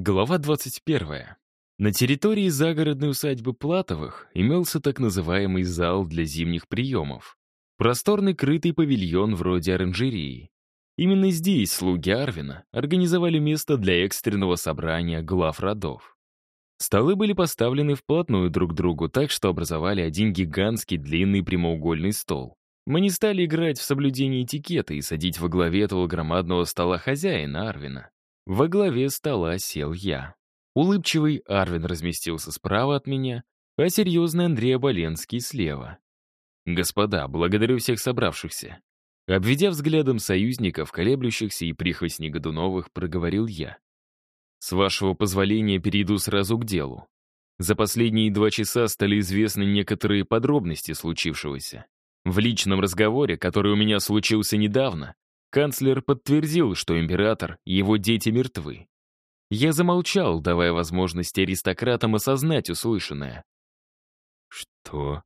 Глава 21. На территории загородной усадьбы Платовых имелся так называемый зал для зимних приемов. Просторный крытый павильон вроде оранжерии. Именно здесь слуги Арвина организовали место для экстренного собрания глав родов. Столы были поставлены вплотную друг к другу так, что образовали один гигантский длинный прямоугольный стол. Мы не стали играть в соблюдение этикета и садить во главе этого громадного стола хозяина Арвина. Во главе стола сел я. Улыбчивый Арвин разместился справа от меня, а серьезный Андрей Оболенский слева. «Господа, благодарю всех собравшихся». Обведя взглядом союзников, колеблющихся и прихвостней Годуновых, проговорил я. «С вашего позволения перейду сразу к делу. За последние два часа стали известны некоторые подробности случившегося. В личном разговоре, который у меня случился недавно, Канцлер подтвердил, что император и его дети мертвы. Я замолчал, давая возможность аристократам осознать услышанное. «Что?»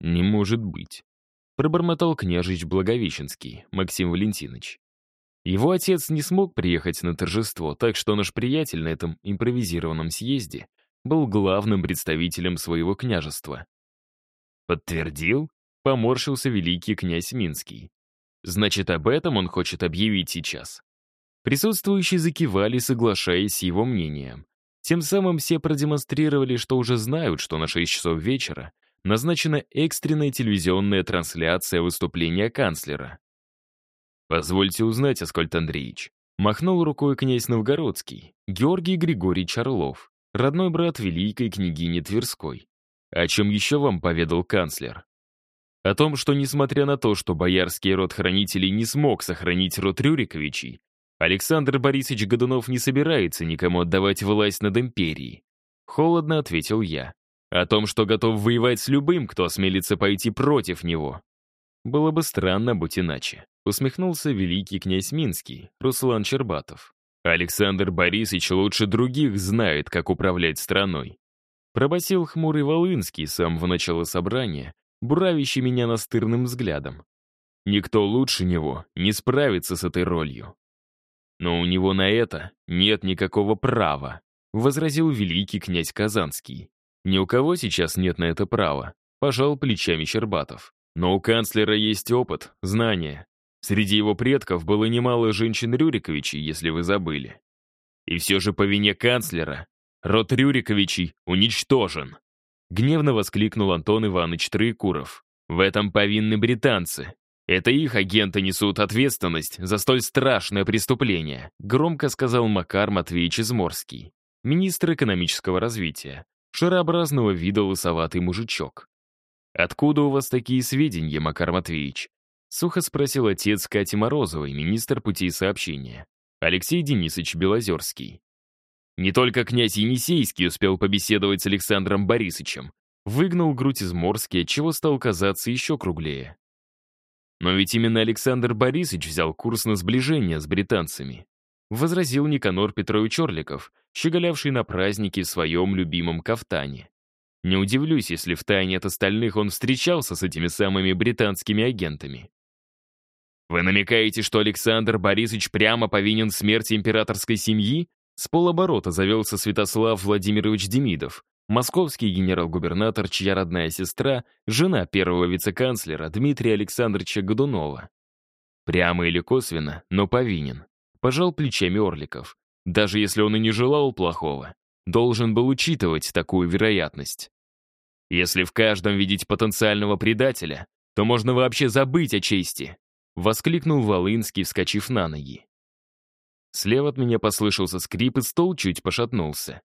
«Не может быть», — пробормотал княжич Благовещенский, Максим Валентинович. Его отец не смог приехать на торжество, так что наш приятель на этом импровизированном съезде был главным представителем своего княжества. «Подтвердил?» — поморщился великий князь Минский. Значит, об этом он хочет объявить сейчас. Присутствующие закивали, соглашаясь с его мнением. Тем самым все продемонстрировали, что уже знают, что на 6 часов вечера назначена экстренная телевизионная трансляция выступления канцлера. «Позвольте узнать, Аскольд Андреевич», махнул рукой князь Новгородский, Георгий Григорьевич Орлов, родной брат великой княгини Тверской. О чем еще вам поведал канцлер? О том, что несмотря на то, что боярский род хранителей не смог сохранить род Рюриковичей, Александр Борисович Годунов не собирается никому отдавать власть над империей. Холодно ответил я. О том, что готов воевать с любым, кто осмелится пойти против него. Было бы странно, будь иначе. Усмехнулся великий князь Минский, Руслан Чербатов. Александр Борисович лучше других знает, как управлять страной. Пробасил хмурый Волынский с самого начала собрания, буравящий меня настырным взглядом. Никто лучше него не справится с этой ролью. Но у него на это нет никакого права, возразил великий князь Казанский. Ни у кого сейчас нет на это права, пожал плечами Щербатов. Но у канцлера есть опыт, знания. Среди его предков было немало женщин Рюриковичей, если вы забыли. И все же по вине канцлера род Рюриковичей уничтожен. Гневно воскликнул Антон Иванович Троекуров. «В этом повинны британцы. Это их агенты несут ответственность за столь страшное преступление», громко сказал Макар Матвеевич Изморский, министр экономического развития, шарообразного вида лысоватый мужичок. «Откуда у вас такие сведения, Макар Матвеевич?» Сухо спросил отец Кати Морозовой, министр путей сообщения. Алексей Денисович Белозерский. Не только князь Енисейский успел побеседовать с Александром Борисовичем, выгнал грудь из Морски, чего стал казаться еще круглее. Но ведь именно Александр Борисович взял курс на сближение с британцами, возразил Никанор Петрович Орликов, щеголявший на празднике в своем любимом кафтане. Не удивлюсь, если в тайне от остальных он встречался с этими самыми британскими агентами. Вы намекаете, что Александр Борисович прямо повинен смерти императорской семьи? С полоборота завелся Святослав Владимирович Демидов, московский генерал-губернатор, чья родная сестра, жена первого вице-канцлера Дмитрия Александровича Годунова. Прямо или косвенно, но повинен. Пожал плечами Орликов. Даже если он и не желал плохого, должен был учитывать такую вероятность. Если в каждом видеть потенциального предателя, то можно вообще забыть о чести, воскликнул Волынский, вскочив на ноги. Слева от меня послышался скрип, и стол чуть пошатнулся.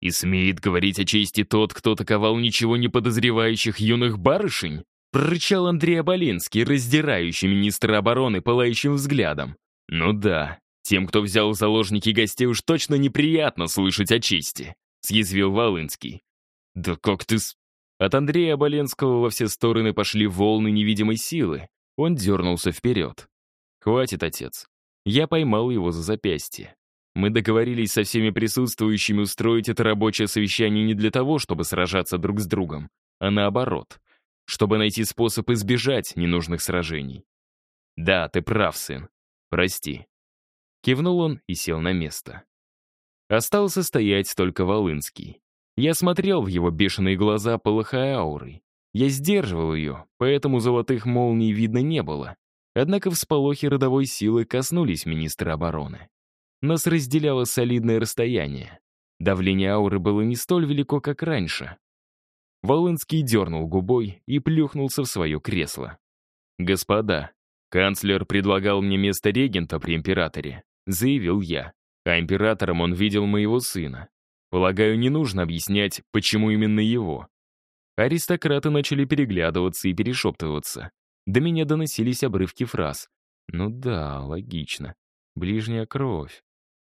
«И смеет говорить о чести тот, кто таковал ничего не подозревающих юных барышень?» прорычал Андрей Аболинский, раздирающий министра обороны пылающим взглядом. «Ну да, тем, кто взял в заложники гостей, уж точно неприятно слышать о чести», съязвил Волынский. «Да как ты с...» От Андрея Оболенского во все стороны пошли волны невидимой силы. Он дернулся вперед. «Хватит, отец. Я поймал его за запястье. Мы договорились со всеми присутствующими устроить это рабочее совещание не для того, чтобы сражаться друг с другом, а наоборот, чтобы найти способ избежать ненужных сражений. Да, ты прав, сын. Прости. Кивнул он и сел на место. Остался стоять только Волынский. Я смотрел в его бешеные глаза, полыхая аурой. Я сдерживал ее, поэтому золотых молний видно не было. Однако всполохи родовой силы коснулись министра обороны. Нас разделяло солидное расстояние. Давление ауры было не столь велико, как раньше. Волынский дернул губой и плюхнулся в свое кресло. «Господа, канцлер предлагал мне место регента при императоре», заявил я. А императором он видел моего сына. Полагаю, не нужно объяснять, почему именно его. Аристократы начали переглядываться и перешептываться. До меня доносились обрывки фраз. Ну да, логично. Ближняя кровь.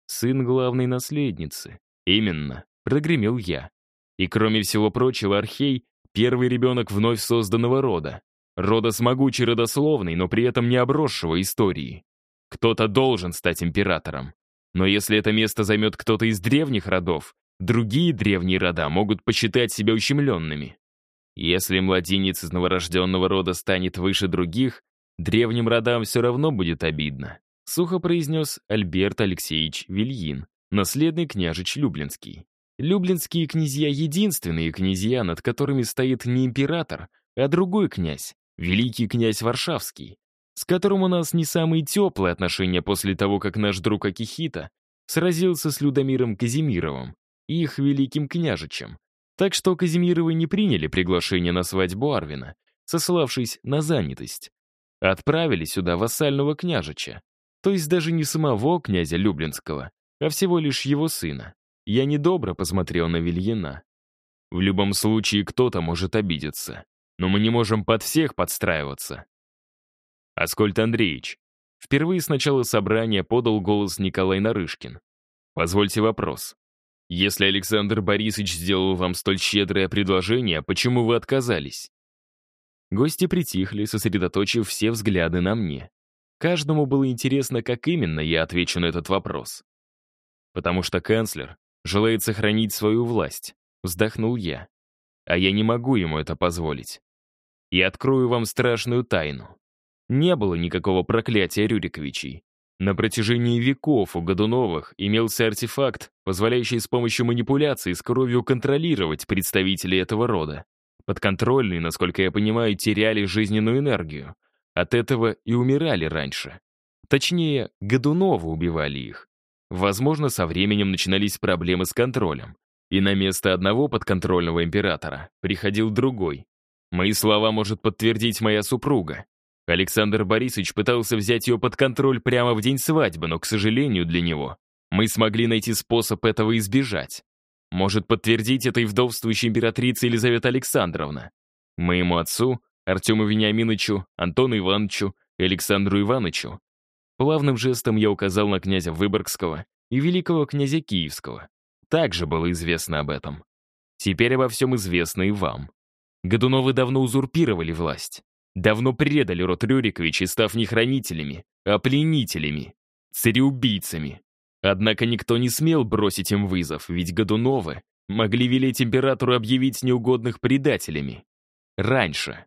Сын главной наследницы. Именно, прогремел я. И кроме всего прочего, Архей — первый ребенок вновь созданного рода. Рода с могучей родословной, но при этом не обросшего историей. Кто-то должен стать императором. Но если это место займет кто-то из древних родов, другие древние рода могут посчитать себя ущемленными. Если младенец из новорожденного рода станет выше других, древним родам все равно будет обидно, сухо произнес Альберт Алексеевич Вильин, наследный княжич Люблинский. Люблинские князья — единственные князья, над которыми стоит не император, а другой князь, великий князь Варшавский, с которым у нас не самые теплые отношения после того, как наш друг Акихита сразился с Людомиром Казимировым и их великим княжичем. Так что Казимировы не приняли приглашение на свадьбу Арвина, сославшись на занятость. Отправили сюда вассального княжича, то есть даже не самого князя Люблинского, а всего лишь его сына. Я недобро посмотрел на Вильина. В любом случае кто-то может обидеться, но мы не можем под всех подстраиваться. Аскольд Андреевич. Впервые с начала собрания подал голос Николай Нарышкин. Позвольте вопрос. Если Александр Борисович сделал вам столь щедрое предложение, почему вы отказались? Гости притихли, сосредоточив все взгляды на мне. Каждому было интересно, как именно я отвечу на этот вопрос. Потому что канцлер желает сохранить свою власть, вздохнул я. А я не могу ему это позволить. И открою вам страшную тайну. Не было никакого проклятия Рюриковичей. На протяжении веков у Годуновых имелся артефакт, позволяющий с помощью манипуляций с кровью контролировать представителей этого рода. Подконтрольные, насколько я понимаю, теряли жизненную энергию. От этого и умирали раньше. Точнее, Годунова убивали их. Возможно, со временем начинались проблемы с контролем. И на место одного подконтрольного императора приходил другой. Мои слова может подтвердить моя супруга. Александр Борисович пытался взять ее под контроль прямо в день свадьбы, но, к сожалению для него, мы смогли найти способ этого избежать. Может подтвердить это и вдовствующая императрица Елизавета Александровна. Моему отцу, Артему Вениаминовичу, Антону Ивановичу Александру Ивановичу. Плавным жестом я указал на князя Выборгского и великого князя Киевского. Также было известно об этом. Теперь обо всем известно и вам. Годуновы давно узурпировали власть. Давно предали род Рюриковичей, став не хранителями, а пленителями, цареубийцами. Однако никто не смел бросить им вызов, ведь Годуновы могли велеть императору объявить неугодных предателями. Раньше.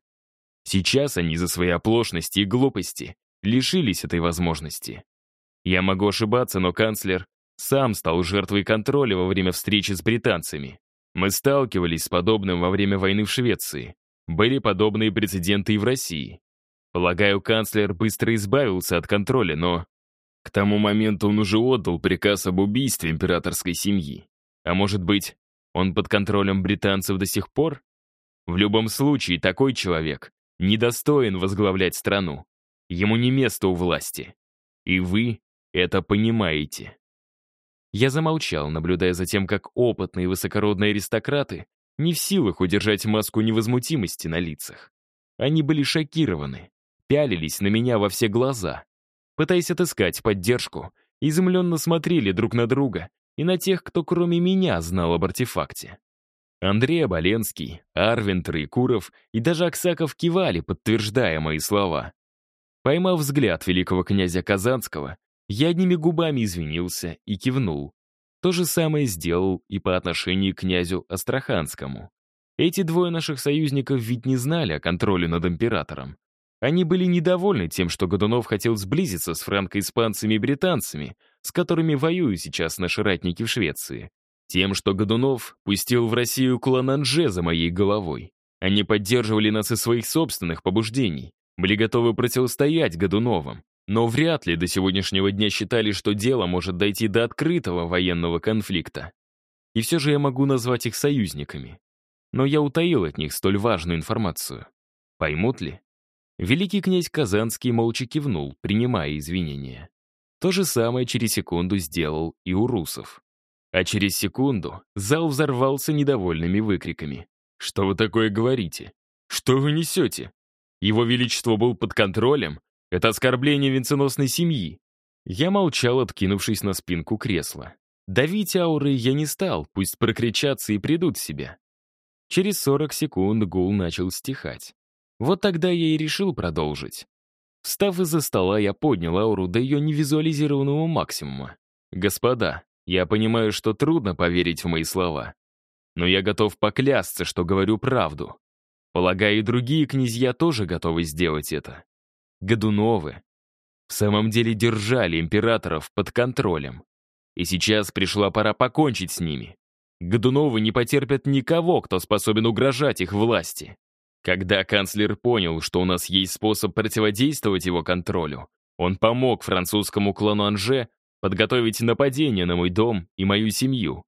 Сейчас они за свои оплошности и глупости лишились этой возможности. Я могу ошибаться, но канцлер сам стал жертвой контроля во время встречи с британцами. Мы сталкивались с подобным во время войны в Швеции. Были подобные прецеденты и в России. Полагаю, канцлер быстро избавился от контроля, но... К тому моменту он уже отдал приказ об убийстве императорской семьи. А может быть, он под контролем британцев до сих пор? В любом случае, такой человек недостоин возглавлять страну. Ему не место у власти. И вы это понимаете. Я замолчал, наблюдая за тем, как опытные высокородные аристократы не в силах удержать маску невозмутимости на лицах. Они были шокированы, пялились на меня во все глаза, пытаясь отыскать поддержку, изумленно смотрели друг на друга и на тех, кто кроме меня знал об артефакте. Андрей Оболенский, Арвин Троекуров и даже Аксаков кивали, подтверждая мои слова. Поймав взгляд великого князя Казанского, я одними губами извинился и кивнул. То же самое сделал и по отношению к князю Астраханскому. Эти двое наших союзников ведь не знали о контроле над императором. Они были недовольны тем, что Годунов хотел сблизиться с франко-испанцами и британцами, с которыми воюют сейчас наши ратники в Швеции. Тем, что Годунов пустил в Россию Кулананже за моей головой. Они поддерживали нас из своих собственных побуждений, были готовы противостоять Годуновым, но вряд ли до сегодняшнего дня считали, что дело может дойти до открытого военного конфликта. И все же я могу назвать их союзниками. Но я утаил от них столь важную информацию. Поймут ли? Великий князь Казанский молча кивнул, принимая извинения. То же самое через секунду сделал и у русов. А через секунду зал взорвался недовольными выкриками. «Что вы такое говорите? Что вы несете? Его Величество был под контролем? Это оскорбление венценосной семьи!» Я молчал, откинувшись на спинку кресла. Давить ауры я не стал, пусть прокричатся и придут в себя. Через 40 секунд гул начал стихать. Вот тогда я и решил продолжить. Встав из-за стола, я поднял ауру до ее невизуализированного максимума. «Господа, я понимаю, что трудно поверить в мои слова. Но я готов поклясться, что говорю правду. Полагаю, и другие князья тоже готовы сделать это. Годуновы в самом деле держали императоров под контролем. И сейчас пришла пора покончить с ними. Годуновы не потерпят никого, кто способен угрожать их власти. Когда канцлер понял, что у нас есть способ противодействовать его контролю, он помог французскому клану Анже подготовить нападение на мой дом и мою семью.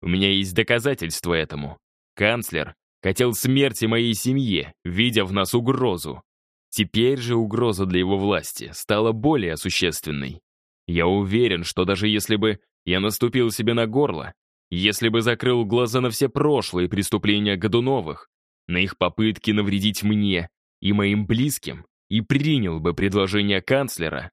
У меня есть доказательства этому. Канцлер хотел смерти моей семье, видя в нас угрозу. Теперь же угроза для его власти стала более существенной. Я уверен, что даже если бы я наступил себе на горло, если бы закрыл глаза на все прошлые преступления Годуновых, на их попытки навредить мне и моим близким и принял бы предложение канцлера,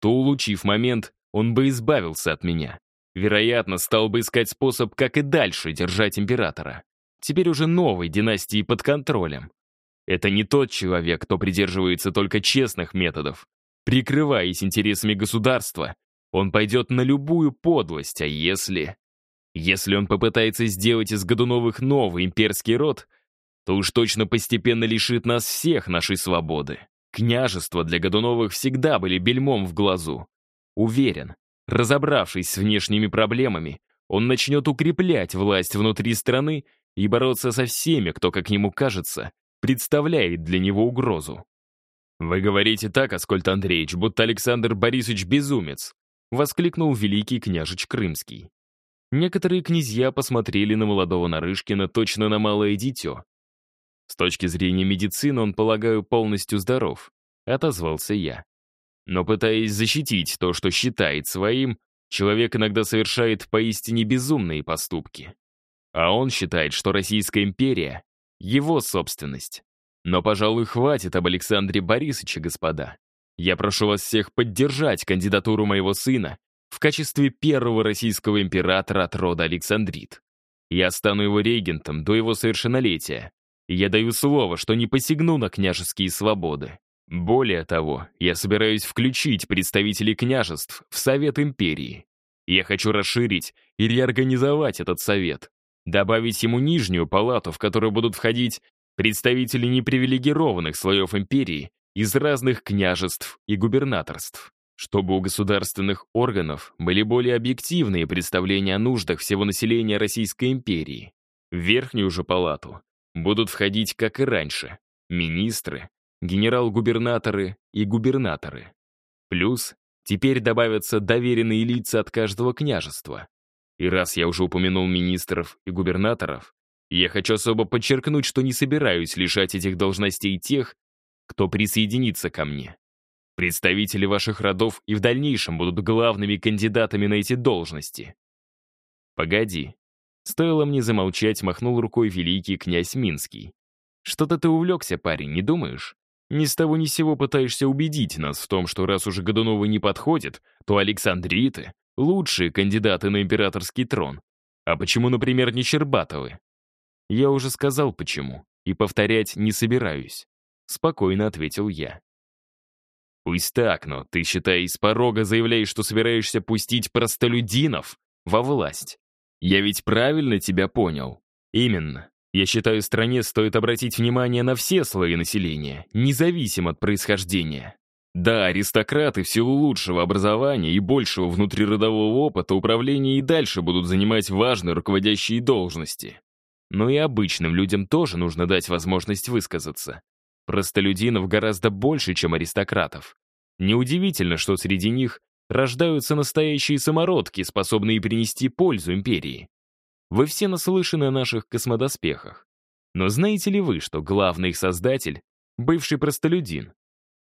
то, улучив момент, он бы избавился от меня. Вероятно, стал бы искать способ, как и дальше держать императора. Теперь уже новой династии под контролем. Это не тот человек, кто придерживается только честных методов. Прикрываясь интересами государства, он пойдет на любую подлость, а если... Если он попытается сделать из Годуновых новый имперский род — то уж точно постепенно лишит нас всех нашей свободы. Княжества для Годуновых всегда были бельмом в глазу. Уверен, разобравшись с внешними проблемами, он начнет укреплять власть внутри страны и бороться со всеми, кто, как ему кажется, представляет для него угрозу. «Вы говорите так, Аскольд Андреевич, будто Александр Борисович безумец», воскликнул великий княжич Крымский. Некоторые князья посмотрели на молодого Нарышкина точно на малое дитё, с точки зрения медицины он, полагаю, полностью здоров, отозвался я. Но пытаясь защитить то, что считает своим, человек иногда совершает поистине безумные поступки. А он считает, что Российская империя — его собственность. Но, пожалуй, хватит об Александре Борисовиче, господа. Я прошу вас всех поддержать кандидатуру моего сына в качестве первого российского императора от рода Александрит. Я стану его регентом до его совершеннолетия, я даю слово, что не посягну на княжеские свободы. Более того, я собираюсь включить представителей княжеств в Совет Империи. Я хочу расширить и реорганизовать этот совет, добавить ему нижнюю палату, в которую будут входить представители непривилегированных слоев империи из разных княжеств и губернаторств, чтобы у государственных органов были более объективные представления о нуждах всего населения Российской империи. В верхнюю же палату будут входить, как и раньше, министры, генерал-губернаторы и губернаторы. Плюс теперь добавятся доверенные лица от каждого княжества. И раз я уже упомянул министров и губернаторов, я хочу особо подчеркнуть, что не собираюсь лишать этих должностей тех, кто присоединится ко мне. Представители ваших родов и в дальнейшем будут главными кандидатами на эти должности. Погоди, Стоило мне замолчать, махнул рукой великий князь Минский. «Что-то ты увлекся, парень, не думаешь? Ни с того ни сего пытаешься убедить нас в том, что раз уже Годуновы не подходят, то Александриты — лучшие кандидаты на императорский трон. А почему, например, не Щербатовы?» Я уже сказал, почему, и повторять не собираюсь. Спокойно ответил я. «Пусть так, но ты, считай, из порога заявляешь, что собираешься пустить простолюдинов во власть. Я ведь правильно тебя понял? Именно. Я считаю, стране стоит обратить внимание на все слои населения, независимо от происхождения. Да, аристократы в силу лучшего образования и большего внутриродового опыта управления и дальше будут занимать важные руководящие должности. Но и обычным людям тоже нужно дать возможность высказаться. Простолюдинов гораздо больше, чем аристократов. Неудивительно, что среди них рождаются настоящие самородки, способные принести пользу империи. Вы все наслышаны о наших космодоспехах. Но знаете ли вы, что главный их создатель — бывший простолюдин?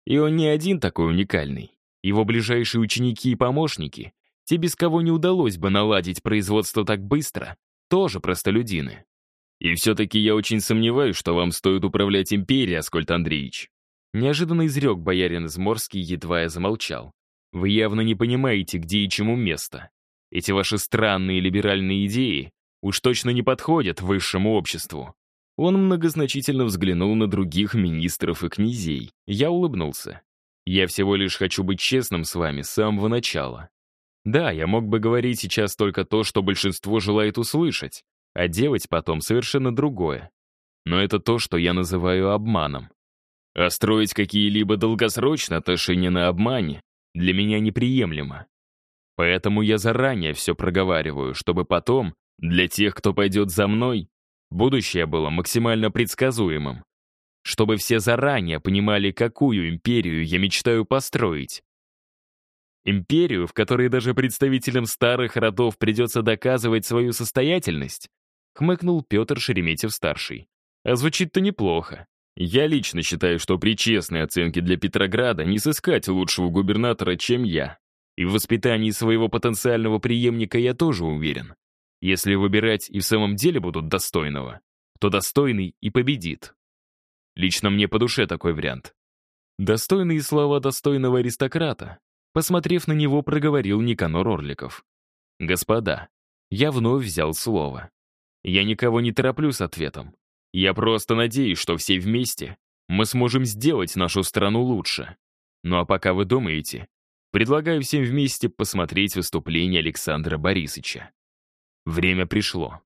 И он не один такой уникальный. Его ближайшие ученики и помощники, те, без кого не удалось бы наладить производство так быстро, тоже простолюдины. И все-таки я очень сомневаюсь, что вам стоит управлять империей, Аскольд Андреевич. Неожиданно изрек боярин Изморский, едва я замолчал. Вы явно не понимаете, где и чему место. Эти ваши странные либеральные идеи уж точно не подходят высшему обществу. Он многозначительно взглянул на других министров и князей. Я улыбнулся. Я всего лишь хочу быть честным с вами с самого начала. Да, я мог бы говорить сейчас только то, что большинство желает услышать, а делать потом совершенно другое. Но это то, что я называю обманом. А строить какие-либо долгосрочные отношения на обмане для меня неприемлемо. Поэтому я заранее все проговариваю, чтобы потом, для тех, кто пойдет за мной, будущее было максимально предсказуемым. Чтобы все заранее понимали, какую империю я мечтаю построить. Империю, в которой даже представителям старых родов придется доказывать свою состоятельность, хмыкнул Петр Шереметьев-старший. А звучит-то неплохо. Я лично считаю, что при честной оценке для Петрограда не сыскать лучшего губернатора, чем я. И в воспитании своего потенциального преемника я тоже уверен. Если выбирать и в самом деле будут достойного, то достойный и победит. Лично мне по душе такой вариант. Достойные слова достойного аристократа. Посмотрев на него, проговорил Никанор Орликов. «Господа, я вновь взял слово. Я никого не тороплю с ответом. Я просто надеюсь, что все вместе мы сможем сделать нашу страну лучше. Ну а пока вы думаете, предлагаю всем вместе посмотреть выступление Александра Борисовича. Время пришло.